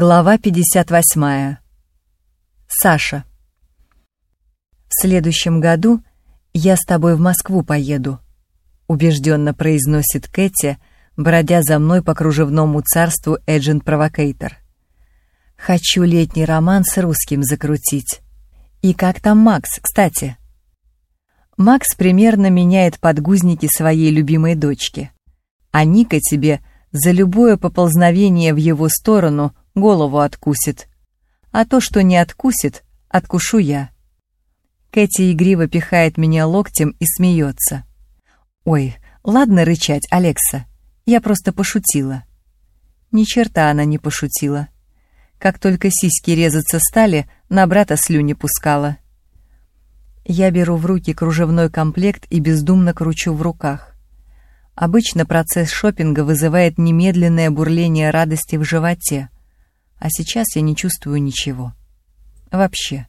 Глава 58. Саша. «В следующем году я с тобой в Москву поеду», — убежденно произносит Кэти, бродя за мной по кружевному царству Эджент Провокейтор. «Хочу летний роман с русским закрутить. И как там Макс, кстати?» Макс примерно меняет подгузники своей любимой дочки, а Ника тебе за любое поползновение в его сторону голову откусит. А то, что не откусит, откушу я. Кэти игриво пихает меня локтем и смеется. «Ой, ладно рычать, Алекса, я просто пошутила». Ни черта она не пошутила. Как только сиськи резаться стали, на брата слюни пускала. Я беру в руки кружевной комплект и бездумно кручу в руках. Обычно процесс шопинга вызывает немедленное бурление радости в животе, а сейчас я не чувствую ничего. Вообще.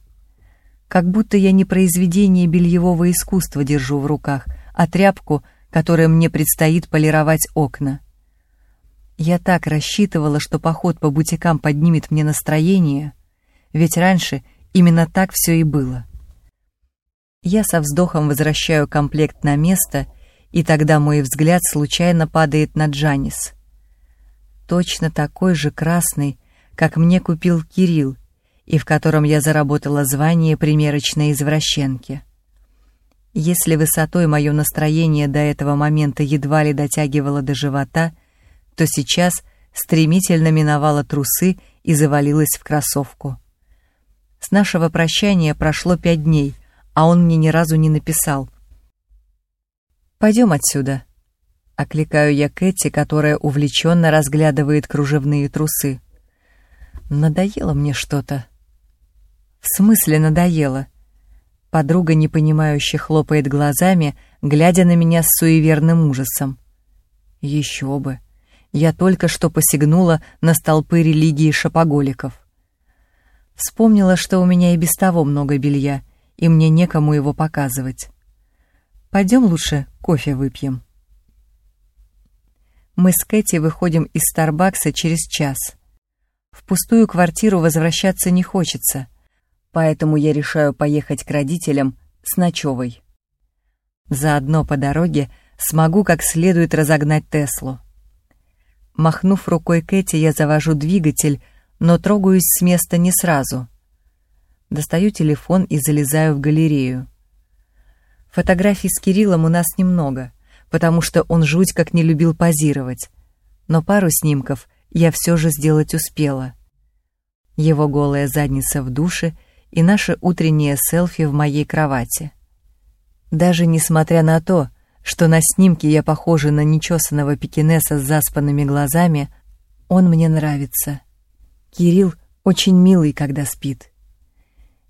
Как будто я не произведение бельевого искусства держу в руках, а тряпку, которой мне предстоит полировать окна. Я так рассчитывала, что поход по бутикам поднимет мне настроение, ведь раньше именно так все и было. Я со вздохом возвращаю комплект на место, и тогда мой взгляд случайно падает на Джанис. Точно такой же красный, как мне купил Кирилл, и в котором я заработала звание примерочной извращенки. Если высотой мое настроение до этого момента едва ли дотягивало до живота, то сейчас стремительно миновало трусы и завалилась в кроссовку. С нашего прощания прошло пять дней, а он мне ни разу не написал. «Пойдем отсюда», — окликаю я Кэти, которая увлеченно разглядывает кружевные трусы. Надоело мне что-то. В смысле надоело? Подруга непонимающе хлопает глазами, глядя на меня с суеверным ужасом. Еще бы. Я только что посягнула на столпы религии шапоголиков. Вспомнила, что у меня и без того много белья, и мне некому его показывать. Пойдем лучше кофе выпьем. Мы с Кэти выходим из Старбакса через час — в пустую квартиру возвращаться не хочется, поэтому я решаю поехать к родителям с ночевой. Заодно по дороге смогу как следует разогнать Теслу. Махнув рукой Кэти, я завожу двигатель, но трогаюсь с места не сразу. Достаю телефон и залезаю в галерею. Фотографий с Кириллом у нас немного, потому что он жуть как не любил позировать, но пару снимков — я все же сделать успела. Его голая задница в душе и наше утреннее селфи в моей кровати. Даже несмотря на то, что на снимке я похожа на нечесанного пекинеса с заспанными глазами, он мне нравится. Кирилл очень милый, когда спит.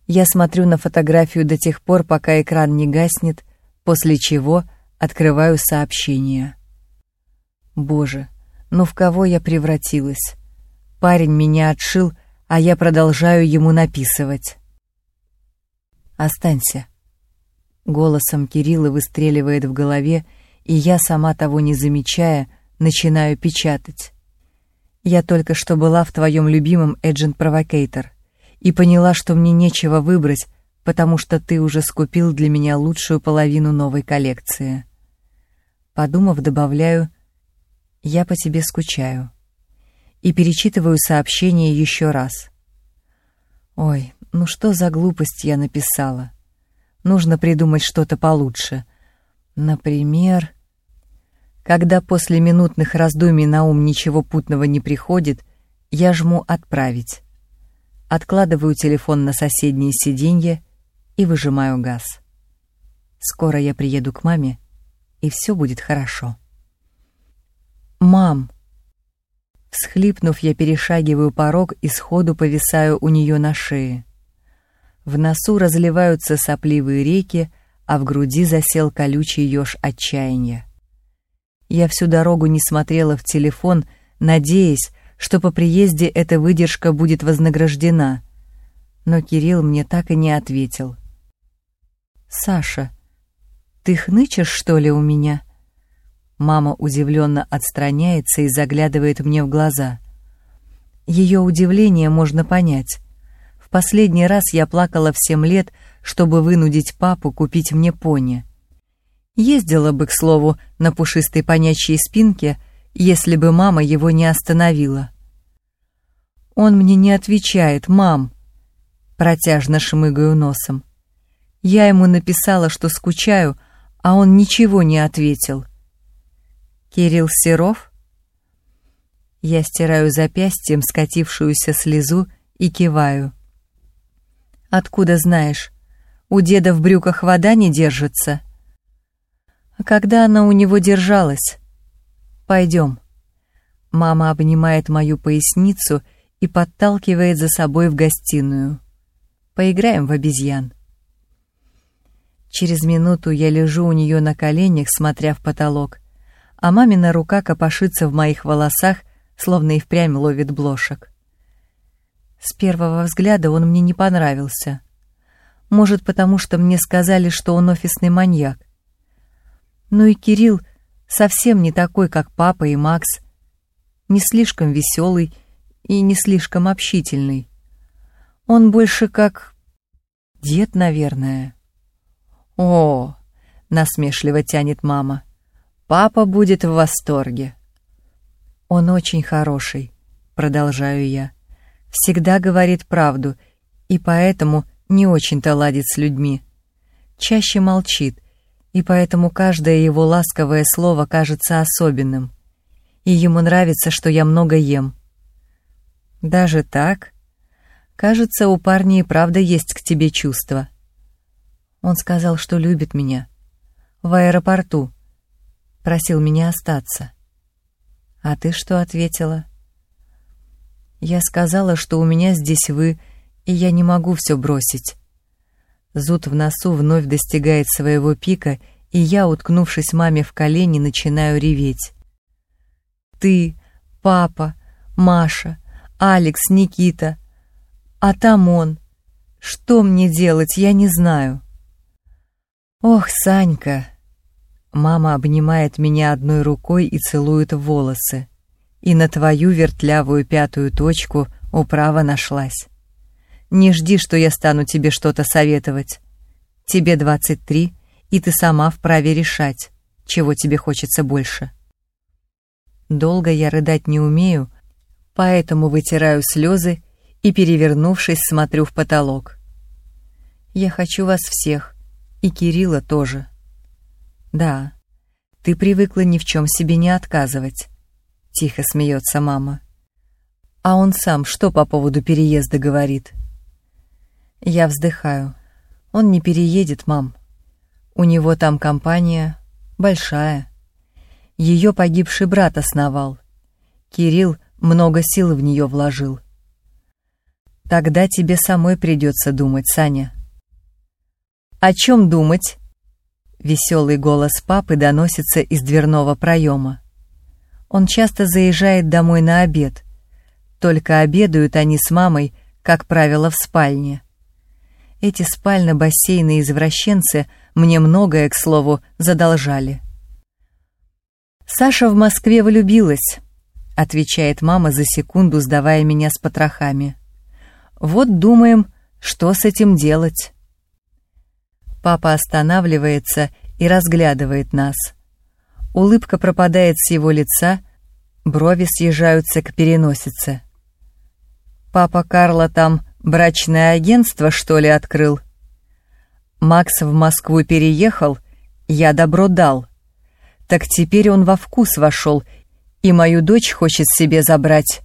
Я смотрю на фотографию до тех пор, пока экран не гаснет, после чего открываю сообщение. Боже, но в кого я превратилась? Парень меня отшил, а я продолжаю ему написывать. «Останься». Голосом Кирилла выстреливает в голове, и я, сама того не замечая, начинаю печатать. «Я только что была в твоем любимом Agent Provocator и поняла, что мне нечего выбрать, потому что ты уже скупил для меня лучшую половину новой коллекции». Подумав, добавляю я по тебе скучаю. И перечитываю сообщение еще раз. Ой, ну что за глупость я написала? Нужно придумать что-то получше. Например... Когда после минутных раздумий на ум ничего путного не приходит, я жму «Отправить». Откладываю телефон на соседнее сиденье и выжимаю газ. Скоро я приеду к маме, и все будет хорошо. «Мам!» Всхлипнув, я перешагиваю порог и сходу повисаю у нее на шее. В носу разливаются сопливые реки, а в груди засел колючий еж отчаяния. Я всю дорогу не смотрела в телефон, надеясь, что по приезде эта выдержка будет вознаграждена. Но Кирилл мне так и не ответил. «Саша, ты хнычешь, что ли, у меня?» Мама удивленно отстраняется и заглядывает мне в глаза. Ее удивление можно понять. В последний раз я плакала в семь лет, чтобы вынудить папу купить мне пони. Ездила бы, к слову, на пушистой понячьей спинке, если бы мама его не остановила. Он мне не отвечает, мам. Протяжно шмыгаю носом. Я ему написала, что скучаю, а он ничего не ответил. Кирилл Серов? Я стираю запястьем скатившуюся слезу и киваю. Откуда знаешь? У деда в брюках вода не держится. А когда она у него держалась? Пойдем. Мама обнимает мою поясницу и подталкивает за собой в гостиную. Поиграем в обезьян. Через минуту я лежу у нее на коленях, смотря в потолок, а мамина рука копошится в моих волосах, словно и впрямь ловит блошек. С первого взгляда он мне не понравился. Может, потому что мне сказали, что он офисный маньяк. Ну и Кирилл совсем не такой, как папа и Макс. Не слишком веселый и не слишком общительный. Он больше как... дед, наверное. О, насмешливо тянет мама. Папа будет в восторге. Он очень хороший, продолжаю я всегда говорит правду и поэтому не очень-то ладит с людьми. Чаще молчит, и поэтому каждое его ласковое слово кажется особенным. И ему нравится, что я много ем. Даже так? Кажется, у парня и правда есть к тебе чувства. Он сказал, что любит меня. В аэропорту. Просил меня остаться. А ты что ответила? Я сказала, что у меня здесь вы, и я не могу все бросить. Зуд в носу вновь достигает своего пика, и я, уткнувшись маме в колени, начинаю реветь. Ты, папа, Маша, Алекс, Никита, а там он. Что мне делать, я не знаю. Ох, Санька. Мама обнимает меня одной рукой и целует в волосы и на твою вертлявую пятую точку управа нашлась. Не жди, что я стану тебе что-то советовать. Тебе 23, и ты сама вправе решать, чего тебе хочется больше. Долго я рыдать не умею, поэтому вытираю слезы и, перевернувшись, смотрю в потолок. Я хочу вас всех, и Кирилла тоже. Да, ты привыкла ни в чем себе не отказывать. — тихо смеется мама. «А он сам что по поводу переезда говорит?» Я вздыхаю. «Он не переедет, мам. У него там компания большая. Ее погибший брат основал. Кирилл много сил в нее вложил. Тогда тебе самой придется думать, Саня». «О чем думать?» Веселый голос папы доносится из дверного проема. Он часто заезжает домой на обед. Только обедают они с мамой, как правило, в спальне. Эти спально-бассейны-извращенцы мне многое, к слову, задолжали. «Саша в Москве влюбилась», — отвечает мама за секунду, сдавая меня с потрохами. «Вот думаем, что с этим делать». Папа останавливается и разглядывает нас — Улыбка пропадает с его лица, брови съезжаются к переносице. «Папа Карла там брачное агентство, что ли, открыл?» «Макс в Москву переехал, я добро дал. Так теперь он во вкус вошел, и мою дочь хочет себе забрать.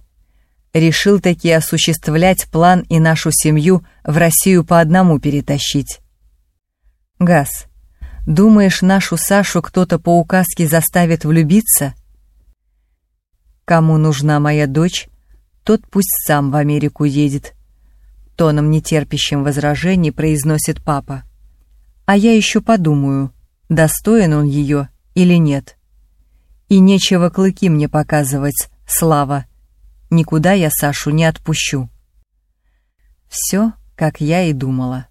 Решил таки осуществлять план и нашу семью в Россию по одному перетащить». «Газ, Думаешь, нашу Сашу кто-то по указке заставит влюбиться? Кому нужна моя дочь, тот пусть сам в Америку едет. Тоном нетерпящим возражений произносит папа. А я еще подумаю, достоин он ее или нет. И нечего клыки мне показывать, Слава. Никуда я Сашу не отпущу. Все, как я и думала.